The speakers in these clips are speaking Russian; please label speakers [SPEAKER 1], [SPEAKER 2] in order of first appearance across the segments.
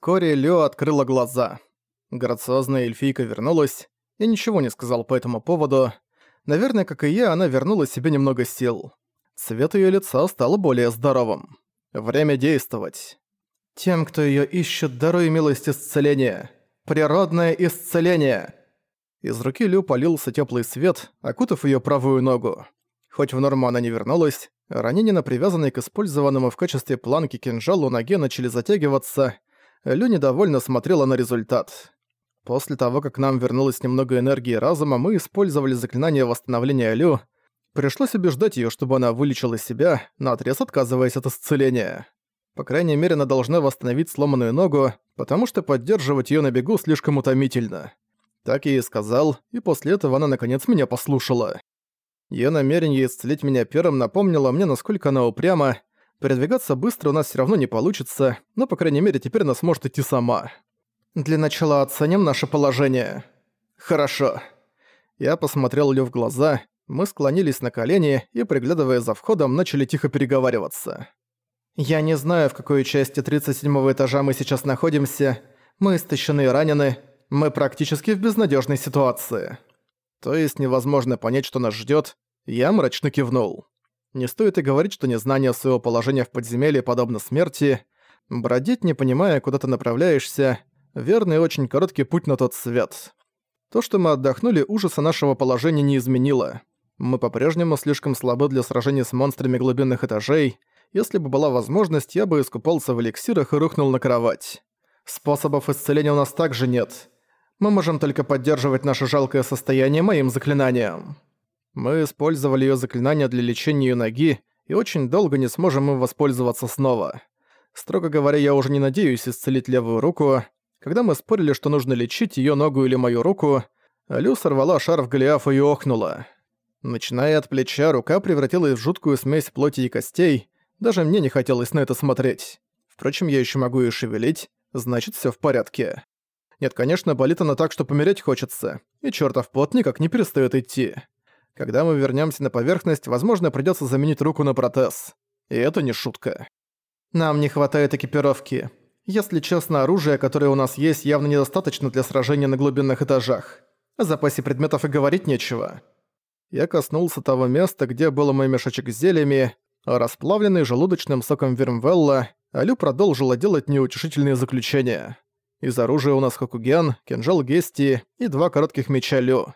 [SPEAKER 1] Вскоре Лё открыла глаза. Грациозная эльфийка вернулась. Я ничего не сказал по этому поводу. Наверное, как и я, она вернула себе немного сил. Цвет её лица стал более здоровым. Время действовать. Тем, кто её ищет, даруй милость исцеления. Природное исцеление. Из руки Лю полился тёплый свет, окутав её правую ногу. Хоть в норму она не вернулась, ранения на привязанной к использованному в качестве планки кинжалу ноге начали затягиваться. Лю недовольно смотрела на результат. После того, как нам вернулось немного энергии разума, мы использовали заклинание восстановления Лю. Пришлось убеждать её, чтобы она вылечила себя, наотрез отказываясь от исцеления. По крайней мере, она должна восстановить сломанную ногу, потому что поддерживать её на бегу слишком утомительно. Так я и сказал, и после этого она наконец меня послушала. Её намерение исцелить меня первым напомнило мне, насколько она упряма. Передвигаться быстро у нас всё равно не получится, но, по крайней мере, теперь она сможет идти сама. Для начала оценим наше положение. Хорошо. Я посмотрел Лю в глаза, мы склонились на колени и, приглядывая за входом, начали тихо переговариваться. Я не знаю, в какой части 37 этажа мы сейчас находимся. Мы истощены и ранены. Мы практически в безнадежной ситуации. То есть невозможно понять, что нас ждет. Я мрачно кивнул. Не стоит и говорить, что незнание своего положения в подземелье подобно смерти. Бродить, не понимая, куда ты направляешься, верный и очень короткий путь на тот свет. То, что мы отдохнули, ужаса нашего положения не изменило. Мы по-прежнему слишком слабы для сражений с монстрами глубинных этажей. Если бы была возможность, я бы искупался в эликсирах и рухнул на кровать. Способов исцеления у нас также нет. Мы можем только поддерживать наше жалкое состояние моим заклинанием. Мы использовали её заклинание для лечения её ноги, и очень долго не сможем им воспользоваться снова. Строго говоря, я уже не надеюсь исцелить левую руку, когда мы спорили, что нужно лечить её ногу или мою руку, Алю сорвала шарф Голиафа и охнула. Начиная от плеча, рука превратилась в жуткую смесь плоти и костей, даже мне не хотелось на это смотреть. Впрочем, я ещё могу её шевелить, значит, всё в порядке. Нет, конечно, болит она так, что помереть хочется, и чёртов пот никак не перестаёт идти. Когда мы вернёмся на поверхность, возможно, придётся заменить руку на протез. И это не шутка. Нам не хватает экипировки. Если честно, оружие, которое у нас есть, явно недостаточно для сражения на глубинных этажах. О запасе предметов и говорить нечего. Я коснулся того места, где был мой мешочек с зельями, расплавленный желудочным соком Вермвелла, Алю продолжила делать неутешительные заключения. Из оружия у нас Хокуген, кинжал Гести и два коротких меча Лю.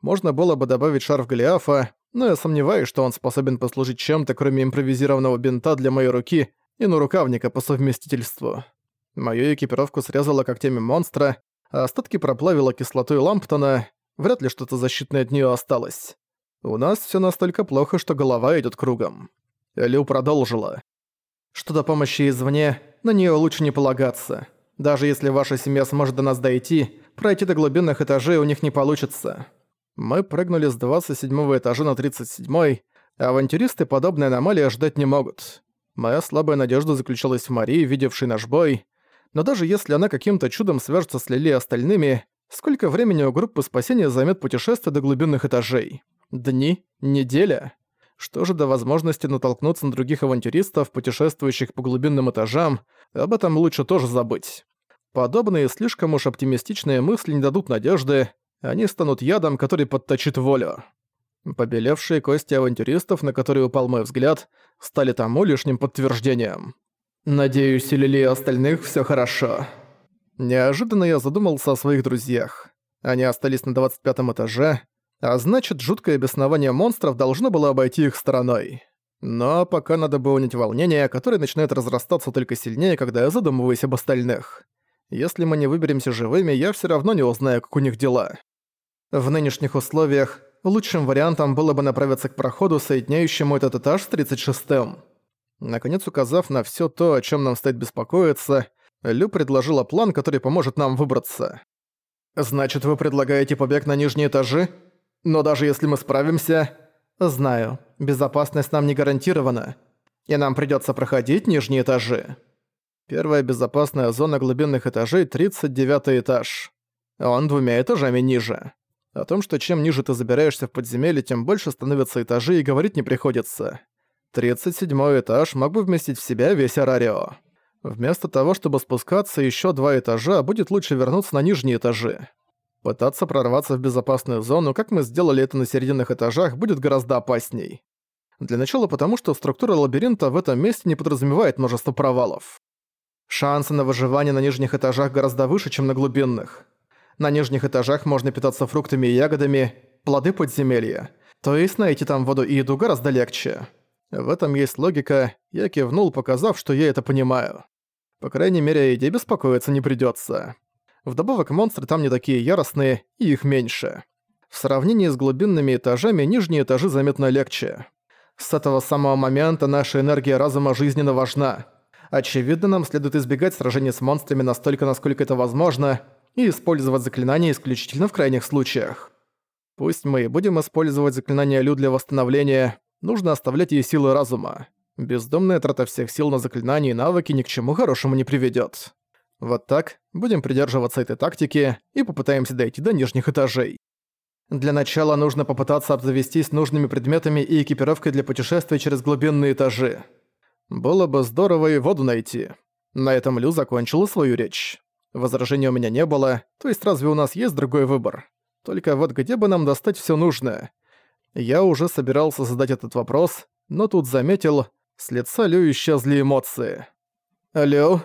[SPEAKER 1] Можно было бы добавить шарф Голиафа, но я сомневаюсь, что он способен послужить чем-то, кроме импровизированного бинта для моей руки и нарукавника по совместительству. Мою экипировку срезала когтями монстра, а остатки проплавила кислотой Ламптона, вряд ли что-то защитное от нее осталось. У нас все настолько плохо, что голова идет кругом. Лю продолжила. Что до помощи извне, на нее лучше не полагаться. Даже если ваша семья сможет до нас дойти, пройти до глубинных этажей у них не получится. Мы прыгнули с 27 этажа на 37 авантюристы подобной аномалии ждать не могут. Моя слабая надежда заключалась в Марии, видевшей наш бой но даже если она каким-то чудом свяжется с Лили и остальными, сколько времени у группы спасения займет путешествие до глубинных этажей? Дни? Неделя? Что же до возможности натолкнуться на других авантюристов, путешествующих по глубинным этажам, об этом лучше тоже забыть. Подобные слишком уж оптимистичные мысли не дадут надежды, они станут ядом, который подточит волю. Побелевшие кости авантюристов, на которые упал мой взгляд, стали тому лишним подтверждением. «Надеюсь, у Лили и остальных всё хорошо». Неожиданно я задумался о своих друзьях. Они остались на 25 этаже, а значит, жуткое беснование монстров должно было обойти их стороной. Но пока надо было унять волнение, которое начинает разрастаться только сильнее, когда я задумываюсь об остальных. Если мы не выберемся живыми, я всё равно не узнаю, как у них дела. В нынешних условиях лучшим вариантом было бы направиться к проходу, соединяющему этот этаж с 36-м. Наконец, указав на всё то, о чём нам стоит беспокоиться, Лю предложила план, который поможет нам выбраться. «Значит, вы предлагаете побег на нижние этажи? Но даже если мы справимся...» «Знаю, безопасность нам не гарантирована, и нам придётся проходить нижние этажи». Первая безопасная зона глубинных этажей — 39 этаж. Он двумя этажами ниже. О том, что чем ниже ты забираешься в подземелье, тем больше становятся этажи, и говорить не приходится. 37 этаж мог бы вместить в себя весь Арарио. Вместо того, чтобы спускаться еще два этажа, будет лучше вернуться на нижние этажи. Пытаться прорваться в безопасную зону, как мы сделали это на серединных этажах, будет гораздо опасней. Для начала потому, что структура лабиринта в этом месте не подразумевает множество провалов. Шансы на выживание на нижних этажах гораздо выше, чем на глубинных. На нижних этажах можно питаться фруктами и ягодами, плоды подземелья. То есть найти там воду и еду гораздо легче. В этом есть логика, я кивнул, показав, что я это понимаю. По крайней мере, еде беспокоиться не придётся. Вдобавок монстры там не такие яростные, и их меньше. В сравнении с глубинными этажами, нижние этажи заметно легче. С этого самого момента наша энергия разума жизненно важна. Очевидно, нам следует избегать сражений с монстрами настолько, насколько это возможно, и использовать заклинания исключительно в крайних случаях. Пусть мы и будем использовать заклинание Лю для восстановления, нужно оставлять ей силы разума. Бездомная трата всех сил на заклинания и навыки ни к чему хорошему не приведет. Вот так, будем придерживаться этой тактики и попытаемся дойти до нижних этажей. Для начала нужно попытаться обзавестись нужными предметами и экипировкой для путешествия через глубинные этажи. Было бы здорово и воду найти. На этом Лю закончила свою речь. Возражений у меня не было, то есть разве у нас есть другой выбор? Только вот где бы нам достать все нужное? Я уже собирался задать этот вопрос, но тут заметил, с лица Лю исчезли эмоции. «Алло?»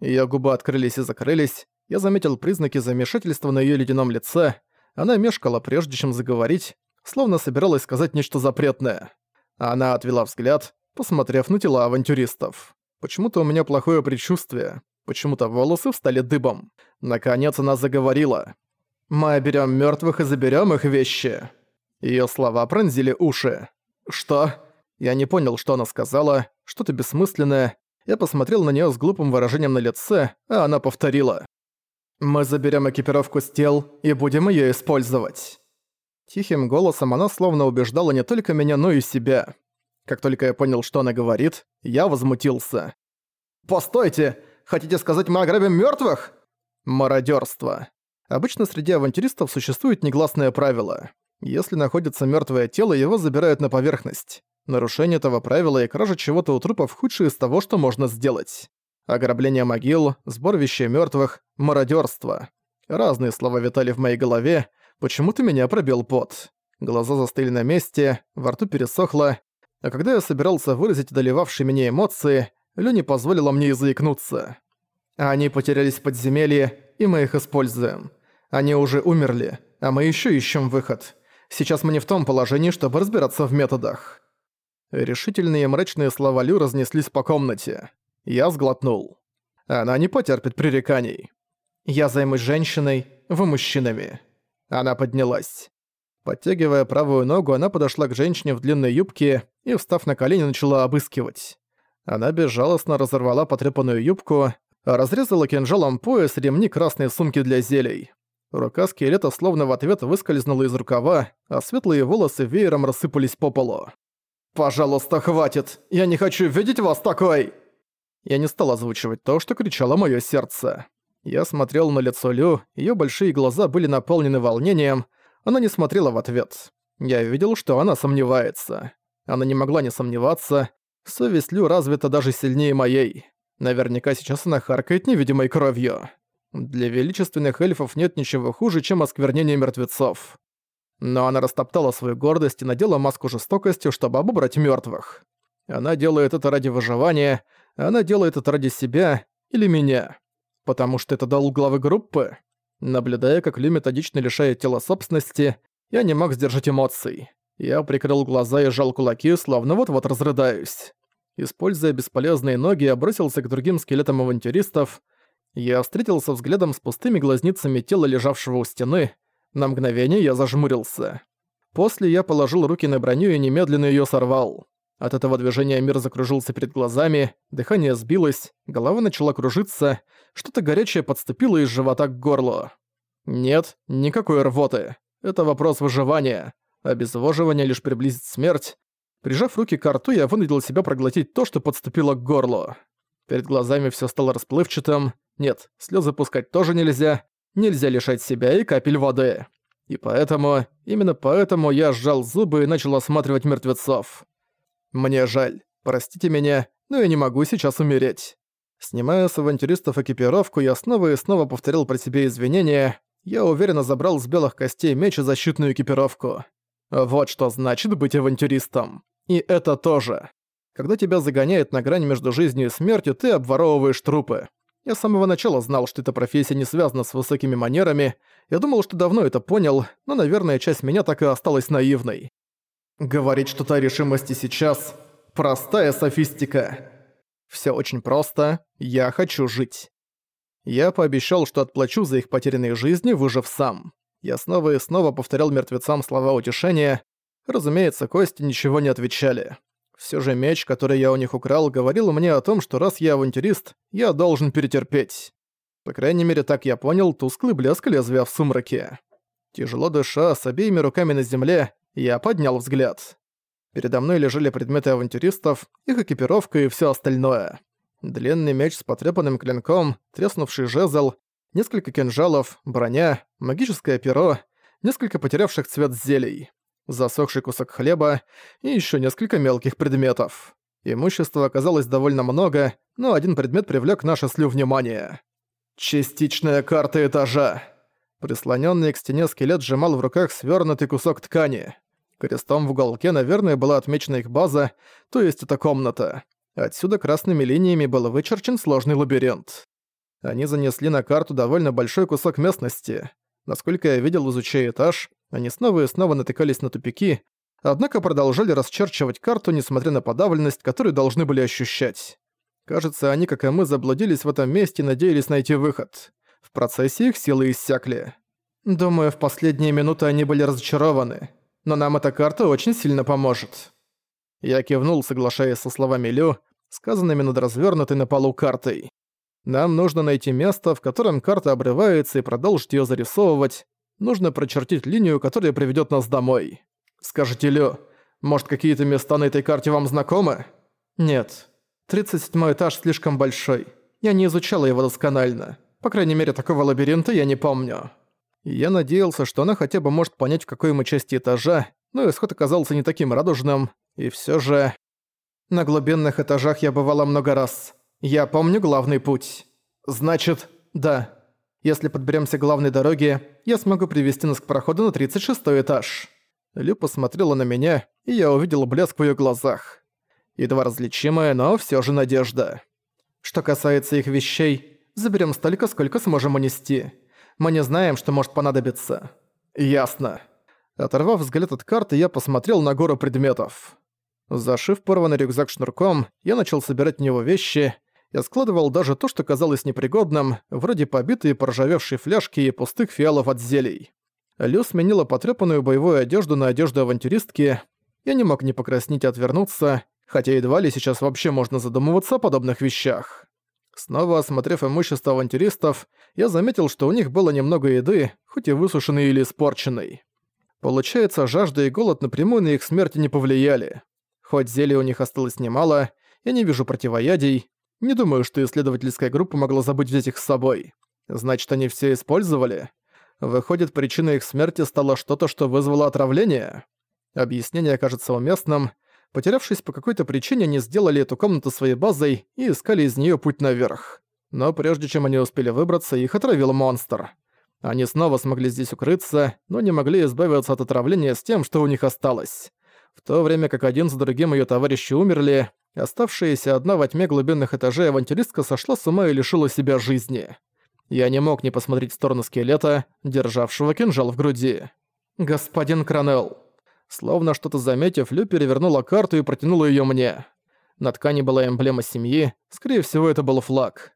[SPEAKER 1] Её губы открылись и закрылись, я заметил признаки замешательства на её ледяном лице, она мешкала, прежде чем заговорить, словно собиралась сказать нечто запретное. Она отвела взгляд, посмотрев на тела авантюристов. Почему-то у меня плохое предчувствие. Почему-то волосы встали дыбом. Наконец она заговорила. «Мы берем мертвых и заберем их вещи». Ее слова пронзили уши. «Что?» Я не понял, что она сказала, что-то бессмысленное. Я посмотрел на нее с глупым выражением на лице, а она повторила. «Мы заберем экипировку с тел и будем ее использовать». Тихим голосом она словно убеждала не только меня, но и себя. Как только я понял, что она говорит, я возмутился. «Постойте! Хотите сказать, мы ограбим мертвых? Мародерство. Обычно среди авантюристов существует негласное правило. Если находится мертвое тело, его забирают на поверхность. Нарушение этого правила и кража чего-то у трупов худшее из того, что можно сделать. Ограбление могил, сбор вещей мертвых, мародерство. Разные слова витали в моей голове, почему-то меня пробил пот. Глаза застыли на месте, во рту пересохло, а когда я собирался выразить доливавшие меня эмоции, Лю не позволила мне заикнуться. Они потерялись в подземелье, и мы их используем. Они уже умерли, а мы еще ищем выход. Сейчас мы не в том положении, чтобы разбираться в методах. Решительные мрачные слова Лю разнеслись по комнате. Я сглотнул. Она не потерпит пререканий. Я займусь женщиной, вы мужчинами. Она поднялась. Подтягивая правую ногу, она подошла к женщине в длинной юбке и, встав на колени, начала обыскивать. Она безжалостно разорвала потрепанную юбку, разрезала кинжалом пояс ремни красной сумки для зелий. Рука скелета словно в ответ выскользнула из рукава, а светлые волосы веером рассыпались по полу. «Пожалуйста, хватит! Я не хочу видеть вас такой!» Я не стал озвучивать то, что кричало моё сердце. Я смотрел на лицо Лю, её большие глаза были наполнены волнением, она не смотрела в ответ. Я видел, что она сомневается. Она не могла не сомневаться. Совесть Лю развита даже сильнее моей. Наверняка сейчас она харкает невидимой кровью. Для величественных эльфов нет ничего хуже, чем осквернение мертвецов. Но она растоптала свою гордость и надела маску жестокости, чтобы обобрать мертвых. Она делает это ради выживания, она делает это ради себя или меня. Потому что это долг главы группы. Наблюдая, как Лю методично лишает тела собственности, я не мог сдержать эмоций. Я прикрыл глаза и сжал кулаки, словно вот-вот разрыдаюсь. Используя бесполезные ноги, я бросился к другим скелетам авантюристов. Я встретился взглядом с пустыми глазницами тела, лежавшего у стены. На мгновение я зажмурился. После я положил руки на броню и немедленно её сорвал. От этого движения мир закружился перед глазами, дыхание сбилось, голова начала кружиться, что-то горячее подступило из живота к горлу. Нет, никакой рвоты. Это вопрос выживания. Обезвоживание лишь приблизит смерть. Прижав руки к рту, я вынудил себя проглотить то, что подступило к горлу. Перед глазами все стало расплывчатым. Нет, слезы пускать тоже нельзя. Нельзя лишать себя и капель воды. И поэтому, именно поэтому я сжал зубы и начал осматривать мертвецов. Мне жаль, простите меня, но я не могу сейчас умереть. Снимая с авантюристов экипировку, я снова и снова повторил про себя извинения. Я уверенно забрал с белых костей меч и защитную экипировку. Вот что значит быть авантюристом. И это тоже. Когда тебя загоняет на грань между жизнью и смертью, ты обворовываешь трупы. Я с самого начала знал, что эта профессия не связана с высокими манерами. Я думал, что давно это понял, но, наверное, часть меня так и осталась наивной. Говорить что-то о решимости сейчас – простая софистика. Все очень просто. Я хочу жить. Я пообещал, что отплачу за их потерянные жизни, выжив сам. Я снова и снова повторял мертвецам слова утешения. Разумеется, кости ничего не отвечали. Все же меч, который я у них украл, говорил мне о том, что раз я авантюрист, я должен перетерпеть. По крайней мере, так я понял тусклый блеск лезвия в сумраке. Тяжело дыша, с обеими руками на земле, я поднял взгляд. Передо мной лежали предметы авантюристов, их экипировка и все остальное. Длинный меч с потрепанным клинком, треснувший жезл, несколько кинжалов, броня, магическое перо, несколько потерявших цвет зелий засохший кусок хлеба и еще несколько мелких предметов. Имущества оказалось довольно много, но один предмет привлек наше слю внимание. Частичная карта этажа. Прислоненный к стене скелет сжимал в руках свернутый кусок ткани. Крестом в уголке, наверное, была отмечена их база, то есть эта комната. Отсюда красными линиями был вычерчен сложный лабиринт. Они занесли на карту довольно большой кусок местности. Насколько я видел, изучая этаж, они снова и снова натыкались на тупики, однако продолжали расчерчивать карту, несмотря на подавленность, которую должны были ощущать. Кажется, они, как и мы, заблудились в этом месте и надеялись найти выход. В процессе их силы иссякли. Думаю, в последние минуты они были разочарованы. Но нам эта карта очень сильно поможет. Я кивнул, соглашаясь со словами Лю, сказанными над развернутой на полу картой. Нам нужно найти место, в котором карта обрывается и продолжить ее зарисовывать, Нужно прочертить линию, которая приведет нас домой. Скажите, Лё, может, какие-то места на этой карте вам знакомы? Нет. 37 этаж слишком большой. Я не изучала его досконально. По крайней мере, такого лабиринта я не помню. Я надеялся, что она хотя бы может понять, в какой мы части этажа, но исход оказался не таким радужным, и все же... На глубинных этажах я бывала много раз. Я помню главный путь. Значит, да, если подберемся к главной дороге, я смогу привести нас к проходу на 36 этаж». Лю посмотрела на меня, и я увидел блеск в её глазах. Едва различимая, но всё же надежда. Что касается их вещей, заберем столько, сколько сможем унести. Мы не знаем, что может понадобиться. Ясно. Оторвав взгляд от карты, я посмотрел на гору предметов. Зашив порванный рюкзак шнурком, я начал собирать в него вещи, я складывал даже то, что казалось непригодным, вроде побитые поржавевшие фляжки и пустых фиалов от зелий. Лю сменила потрёпанную боевую одежду на одежду авантюристки. Я не мог не покраснеть и отвернуться, хотя едва ли сейчас вообще можно задумываться о подобных вещах. Снова осмотрев имущество авантюристов, я заметил, что у них было немного еды, хоть и высушенной или испорченной. Получается, жажда и голод напрямую на их смерти не повлияли. Хоть зелий у них осталось немало, я не вижу противоядий, не думаю, что исследовательская группа могла забыть взять их с собой. Значит, они все использовали? Выходит, причиной их смерти стало что-то, что вызвало отравление? Объяснение кажется уместным. Потерявшись по какой-то причине, они сделали эту комнату своей базой и искали из нее путь наверх. Но прежде чем они успели выбраться, их отравил монстр. Они снова смогли здесь укрыться, но не могли избавиться от отравления с тем, что у них осталось. В то время как один за другим ее товарищи умерли, Оставшаяся одна во тьме глубинных этажей авантюристка сошла с ума и лишила себя жизни. Я не мог не посмотреть в сторону скелета, державшего кинжал в груди. «Господин Кранелл». Словно что-то заметив, Лю перевернула карту и протянула её мне. На ткани была эмблема семьи, скорее всего, это был флаг.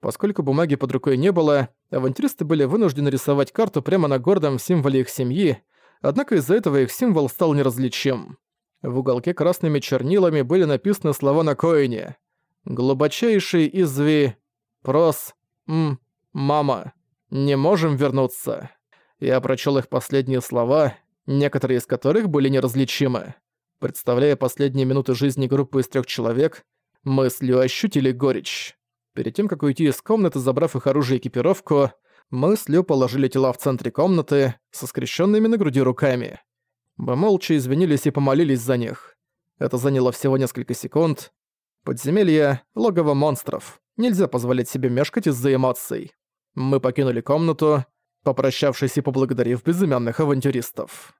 [SPEAKER 1] Поскольку бумаги под рукой не было, авантюристы были вынуждены рисовать карту прямо на гордом символе их семьи, однако из-за этого их символ стал неразличим. В уголке красными чернилами были написаны слова на коине. «Глубочайший изви... прос... м... мама. Не можем вернуться». Я прочел их последние слова, некоторые из которых были неразличимы. Представляя последние минуты жизни группы из трех человек, мы с Лю ощутили горечь. Перед тем, как уйти из комнаты, забрав их оружие и экипировку, мы с Лю положили тела в центре комнаты со скрещенными на груди руками. Мы молча извинились и помолились за них. Это заняло всего несколько секунд. Подземелье — логово монстров. Нельзя позволять себе мешкать из-за эмоций. Мы покинули комнату, попрощавшись и поблагодарив безымянных авантюристов.